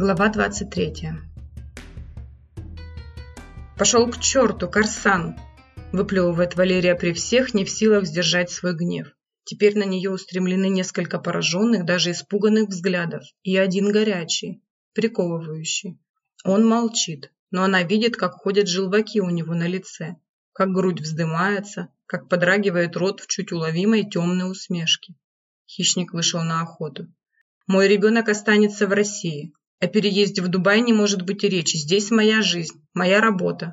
Глава 23 «Пошел к черту, Корсан!» выплевывает Валерия при всех, не в силах сдержать свой гнев. Теперь на нее устремлены несколько пораженных, даже испуганных взглядов, и один горячий, приковывающий. Он молчит, но она видит, как ходят желваки у него на лице, как грудь вздымается, как подрагивает рот в чуть уловимой темной усмешке. Хищник вышел на охоту. «Мой ребенок останется в России. О переезде в Дубай не может быть и речи. Здесь моя жизнь, моя работа.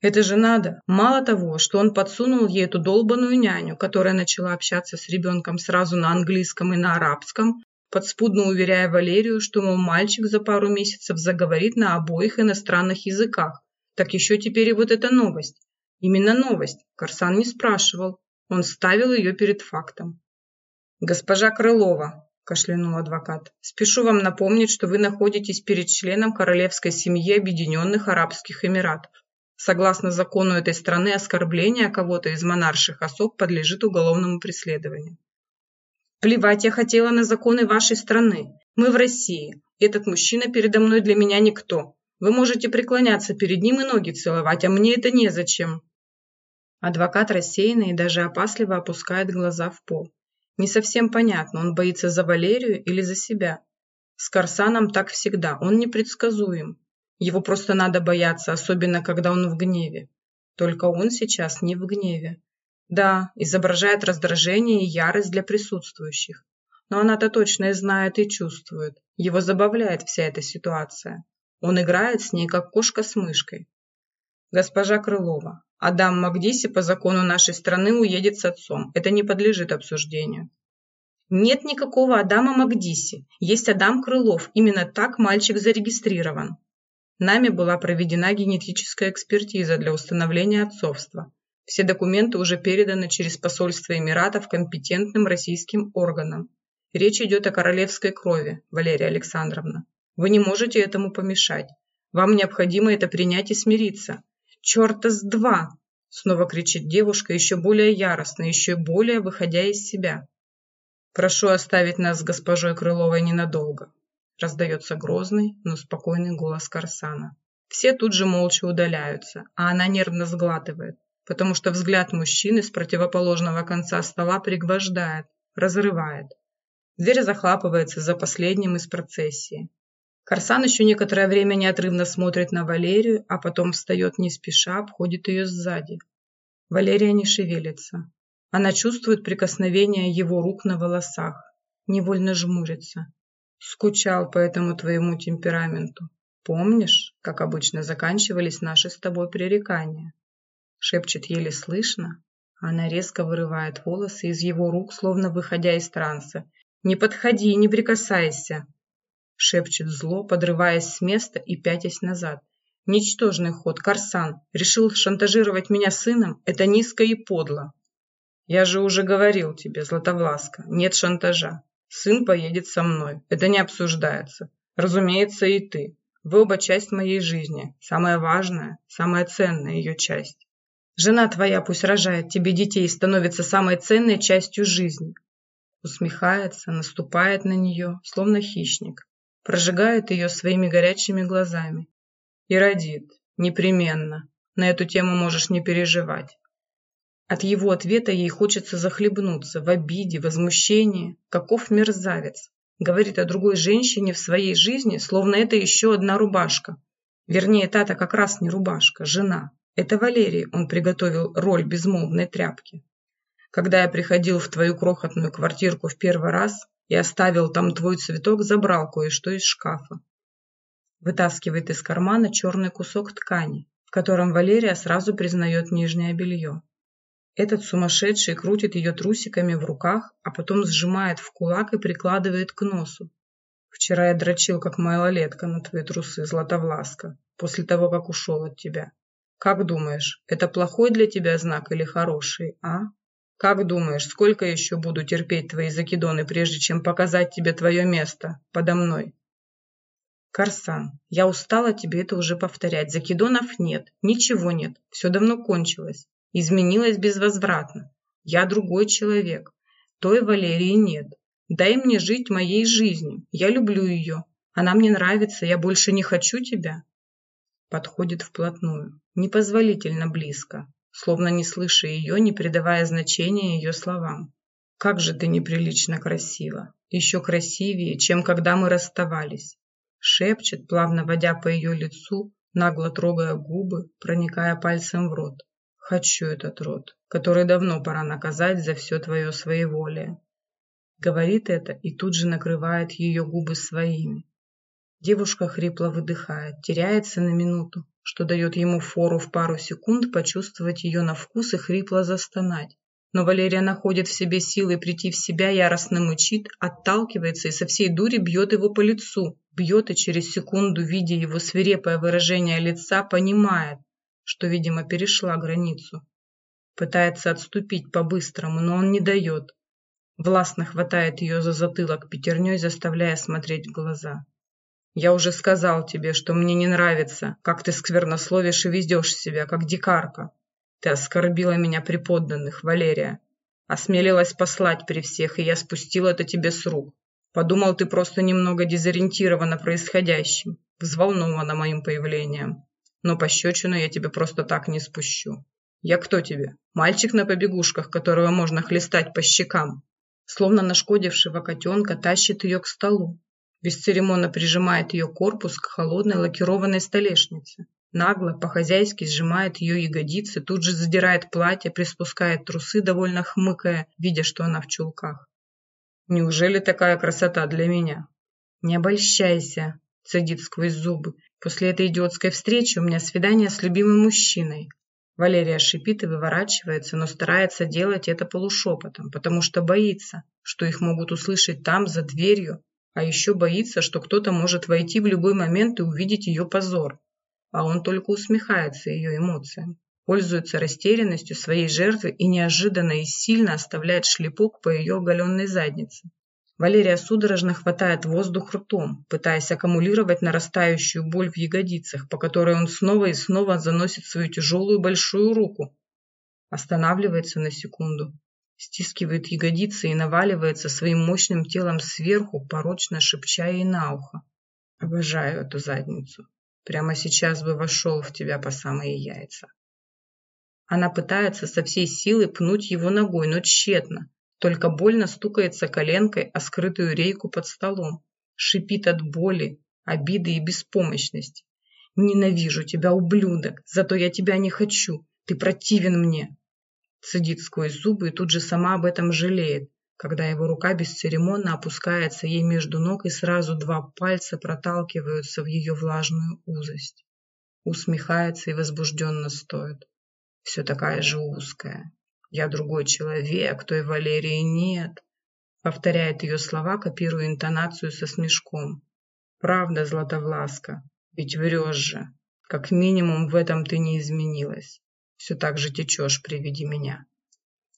Это же надо. Мало того, что он подсунул ей эту долбаную няню, которая начала общаться с ребенком сразу на английском и на арабском, подспудно уверяя Валерию, что, мол, мальчик за пару месяцев заговорит на обоих иностранных языках. Так еще теперь и вот эта новость. Именно новость. Корсан не спрашивал. Он ставил ее перед фактом. «Госпожа Крылова, – кашлянул адвокат. «Спешу вам напомнить, что вы находитесь перед членом королевской семьи Объединенных Арабских Эмиратов. Согласно закону этой страны, оскорбление кого-то из монарших особ подлежит уголовному преследованию. Плевать я хотела на законы вашей страны. Мы в России. Этот мужчина передо мной для меня никто. Вы можете преклоняться перед ним и ноги целовать, а мне это незачем». Адвокат рассеянно и даже опасливо опускает глаза в пол. Не совсем понятно, он боится за Валерию или за себя. С Корсаном так всегда, он непредсказуем. Его просто надо бояться, особенно когда он в гневе. Только он сейчас не в гневе. Да, изображает раздражение и ярость для присутствующих. Но она-то точно и знает и чувствует. Его забавляет вся эта ситуация. Он играет с ней, как кошка с мышкой. Госпожа Крылова, Адам Магдиси по закону нашей страны уедет с отцом. Это не подлежит обсуждению. Нет никакого Адама Магдиси. Есть Адам Крылов. Именно так мальчик зарегистрирован. Нами была проведена генетическая экспертиза для установления отцовства. Все документы уже переданы через посольство Эмиратов компетентным российским органам. Речь идет о королевской крови, Валерия Александровна. Вы не можете этому помешать. Вам необходимо это принять и смириться. «Черта с два!» – снова кричит девушка, еще более яростно, еще более выходя из себя. «Прошу оставить нас с госпожой Крыловой ненадолго», – раздается грозный, но спокойный голос Корсана. Все тут же молча удаляются, а она нервно сглатывает, потому что взгляд мужчины с противоположного конца стола пригвождает, разрывает. Дверь захлапывается за последним из процессии. Корсан еще некоторое время неотрывно смотрит на Валерию, а потом встает не спеша, обходит ее сзади. Валерия не шевелится. Она чувствует прикосновение его рук на волосах, невольно жмурится. Скучал по этому твоему темпераменту. Помнишь, как обычно заканчивались наши с тобой пререкания? Шепчет еле слышно. Она резко вырывает волосы из его рук, словно выходя из транса. «Не подходи, не прикасайся!» Шепчет зло, подрываясь с места и пятясь назад. Ничтожный ход, Корсан. Решил шантажировать меня сыном? Это низко и подло. Я же уже говорил тебе, Златовласка, нет шантажа. Сын поедет со мной. Это не обсуждается. Разумеется, и ты. Вы оба часть моей жизни. Самая важная, самая ценная ее часть. Жена твоя пусть рожает тебе детей и становится самой ценной частью жизни. Усмехается, наступает на нее, словно хищник прожигает ее своими горячими глазами. И родит. Непременно. На эту тему можешь не переживать. От его ответа ей хочется захлебнуться в обиде, возмущении. Каков мерзавец. Говорит о другой женщине в своей жизни, словно это еще одна рубашка. Вернее, та-то как раз не рубашка, жена. Это Валерий он приготовил роль безмолвной тряпки. Когда я приходил в твою крохотную квартирку в первый раз, и оставил там твой цветок, забрал кое-что из шкафа. Вытаскивает из кармана черный кусок ткани, в котором Валерия сразу признает нижнее белье. Этот сумасшедший крутит ее трусиками в руках, а потом сжимает в кулак и прикладывает к носу. Вчера я дрочил, как малолетка, на твои трусы, Златовласка, после того, как ушел от тебя. Как думаешь, это плохой для тебя знак или хороший, а? Как думаешь, сколько еще буду терпеть твои закидоны, прежде чем показать тебе твое место подо мной? Корсан, я устала тебе это уже повторять. Закидонов нет, ничего нет, все давно кончилось. Изменилось безвозвратно. Я другой человек. Той Валерии нет. Дай мне жить моей жизнью. Я люблю ее. Она мне нравится, я больше не хочу тебя. Подходит вплотную, непозволительно близко, словно не слыша ее, не придавая значения ее словам. Как же ты неприлично красива. Еще красивее, чем когда мы расставались. Шепчет, плавно водя по ее лицу, нагло трогая губы, проникая пальцем в рот. Хочу этот рот, который давно пора наказать за все твое своеволие. Говорит это и тут же накрывает ее губы своими. Девушка хрипло выдыхает, теряется на минуту, что дает ему фору в пару секунд почувствовать ее на вкус и хрипло застонать. Но Валерия находит в себе силы прийти в себя, яростно мычит, отталкивается и со всей дури бьет его по лицу. Бьет и через секунду, видя его свирепое выражение лица, понимает, что, видимо, перешла границу. Пытается отступить по-быстрому, но он не дает. Властно хватает ее за затылок пятерней, заставляя смотреть в глаза. «Я уже сказал тебе, что мне не нравится, как ты сквернословишь и везешь себя, как дикарка. Ты оскорбила меня при подданных, Валерия. Осмелилась послать при всех, и я спустил это тебе с рук. Подумал, ты просто немного дезориентирована происходящим, взволнована моим появлением. Но пощечину я тебе просто так не спущу. Я кто тебе? Мальчик на побегушках, которого можно хлестать по щекам. Словно нашкодившего котенка тащит ее к столу. Бесцеремонно прижимает ее корпус к холодной лакированной столешнице. Нагло, по-хозяйски сжимает ее ягодицы, тут же задирает платье, приспускает трусы, довольно хмыкая, видя, что она в чулках. «Неужели такая красота для меня?» «Не обольщайся», – цедит сквозь зубы. «После этой идиотской встречи у меня свидание с любимым мужчиной». Валерия шипит и выворачивается, но старается делать это полушепотом, потому что боится, что их могут услышать там, за дверью, а еще боится, что кто-то может войти в любой момент и увидеть ее позор а он только усмехается ее эмоциям, пользуется растерянностью своей жертвы и неожиданно и сильно оставляет шлепок по ее оголенной заднице. Валерия судорожно хватает воздух ртом, пытаясь аккумулировать нарастающую боль в ягодицах, по которой он снова и снова заносит свою тяжелую большую руку. Останавливается на секунду, стискивает ягодицы и наваливается своим мощным телом сверху, порочно шепча ей на ухо. Обожаю эту задницу. Прямо сейчас бы вошел в тебя по самые яйца. Она пытается со всей силы пнуть его ногой, но тщетно. Только больно стукается коленкой о скрытую рейку под столом. Шипит от боли, обиды и беспомощности. «Ненавижу тебя, ублюдок! Зато я тебя не хочу! Ты противен мне!» Цедит сквозь зубы и тут же сама об этом жалеет когда его рука бесцеремонно опускается ей между ног и сразу два пальца проталкиваются в ее влажную узость. Усмехается и возбужденно стоит. Все такая же узкая. Я другой человек, той Валерии нет. Повторяет ее слова, копируя интонацию со смешком. Правда, Златовласка, ведь врешь же. Как минимум в этом ты не изменилась. Все так же течешь при виде меня.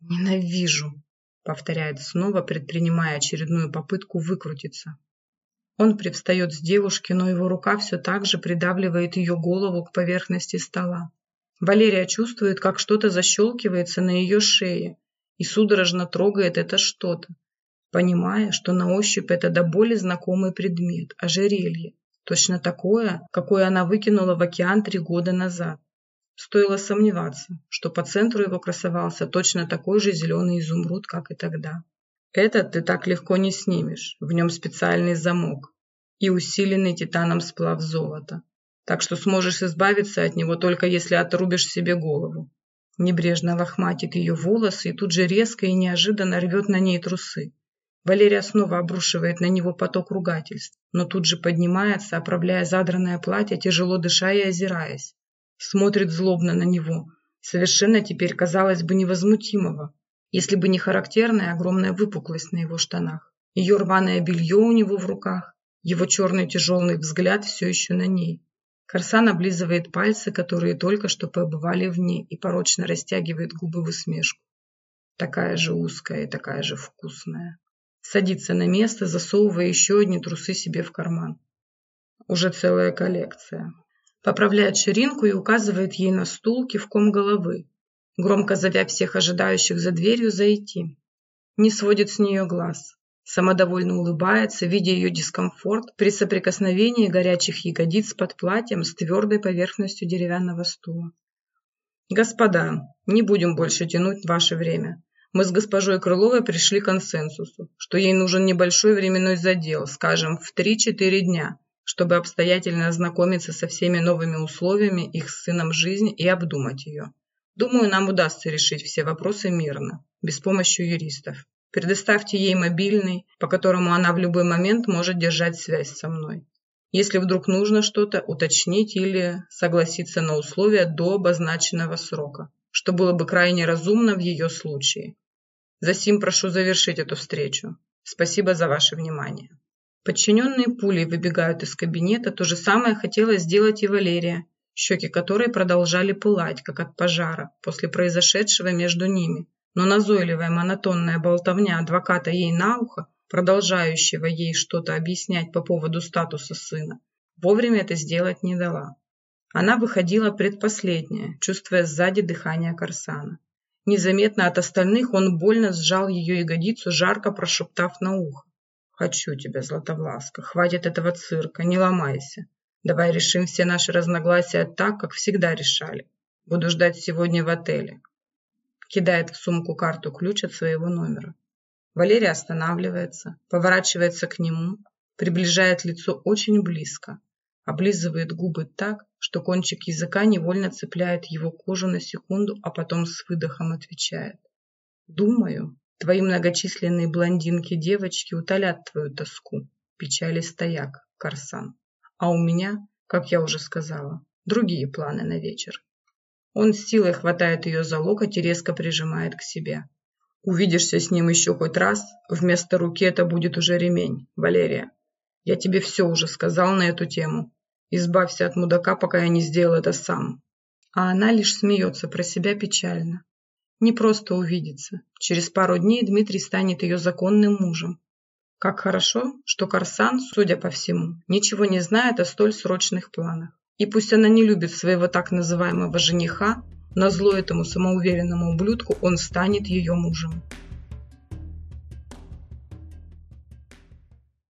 Ненавижу, повторяет снова, предпринимая очередную попытку выкрутиться. Он привстает с девушки, но его рука все так же придавливает ее голову к поверхности стола. Валерия чувствует, как что-то защелкивается на ее шее и судорожно трогает это что-то, понимая, что на ощупь это до боли знакомый предмет – ожерелье, точно такое, какое она выкинула в океан три года назад. Стоило сомневаться, что по центру его красовался точно такой же зеленый изумруд, как и тогда. Этот ты так легко не снимешь, в нем специальный замок и усиленный титаном сплав золота. Так что сможешь избавиться от него только если отрубишь себе голову. Небрежно лохматит ее волосы и тут же резко и неожиданно рвет на ней трусы. Валерия снова обрушивает на него поток ругательств, но тут же поднимается, оправляя задранное платье, тяжело дыша и озираясь смотрит злобно на него, совершенно теперь, казалось бы, невозмутимого, если бы не характерная огромная выпуклость на его штанах. Ее рваное белье у него в руках, его черный тяжелый взгляд все еще на ней. Корсан облизывает пальцы, которые только что побывали в ней, и порочно растягивает губы в усмешку. Такая же узкая и такая же вкусная. Садится на место, засовывая еще одни трусы себе в карман. Уже целая коллекция поправляет ширинку и указывает ей на стул кивком головы, громко зовя всех ожидающих за дверью зайти. Не сводит с нее глаз. Самодовольно улыбается, видя ее дискомфорт при соприкосновении горячих ягодиц под платьем с твердой поверхностью деревянного стула. «Господа, не будем больше тянуть ваше время. Мы с госпожой Крыловой пришли к консенсусу, что ей нужен небольшой временной задел, скажем, в 3-4 дня, чтобы обстоятельно ознакомиться со всеми новыми условиями их с сыном жизни и обдумать ее. Думаю, нам удастся решить все вопросы мирно, без помощи юристов. Предоставьте ей мобильный, по которому она в любой момент может держать связь со мной. Если вдруг нужно что-то уточнить или согласиться на условия до обозначенного срока, что было бы крайне разумно в ее случае. Засим прошу завершить эту встречу. Спасибо за ваше внимание. Подчиненные пулей выбегают из кабинета, то же самое хотела сделать и Валерия, щеки которой продолжали пылать, как от пожара, после произошедшего между ними. Но назойливая монотонная болтовня адвоката ей на ухо, продолжающего ей что-то объяснять по поводу статуса сына, вовремя это сделать не дала. Она выходила предпоследняя, чувствуя сзади дыхание Корсана. Незаметно от остальных он больно сжал ее ягодицу, жарко прошептав на ухо. «Хочу тебя, Златовласка, хватит этого цирка, не ломайся. Давай решим все наши разногласия так, как всегда решали. Буду ждать сегодня в отеле». Кидает в сумку карту ключ от своего номера. Валерия останавливается, поворачивается к нему, приближает лицо очень близко, облизывает губы так, что кончик языка невольно цепляет его кожу на секунду, а потом с выдохом отвечает. «Думаю, твои многочисленные блондинки-девочки утолят твою тоску, печали стояк, Корсан. А у меня, как я уже сказала, другие планы на вечер». Он с силой хватает ее за локоть и резко прижимает к себе. «Увидишься с ним еще хоть раз, вместо руки это будет уже ремень, Валерия. Я тебе все уже сказал на эту тему. Избавься от мудака, пока я не сделал это сам. А она лишь смеется про себя печально. Не просто увидеться. Через пару дней Дмитрий станет ее законным мужем. Как хорошо, что Корсан, судя по всему, ничего не знает о столь срочных планах. И пусть она не любит своего так называемого жениха, на зло этому самоуверенному ублюдку он станет ее мужем.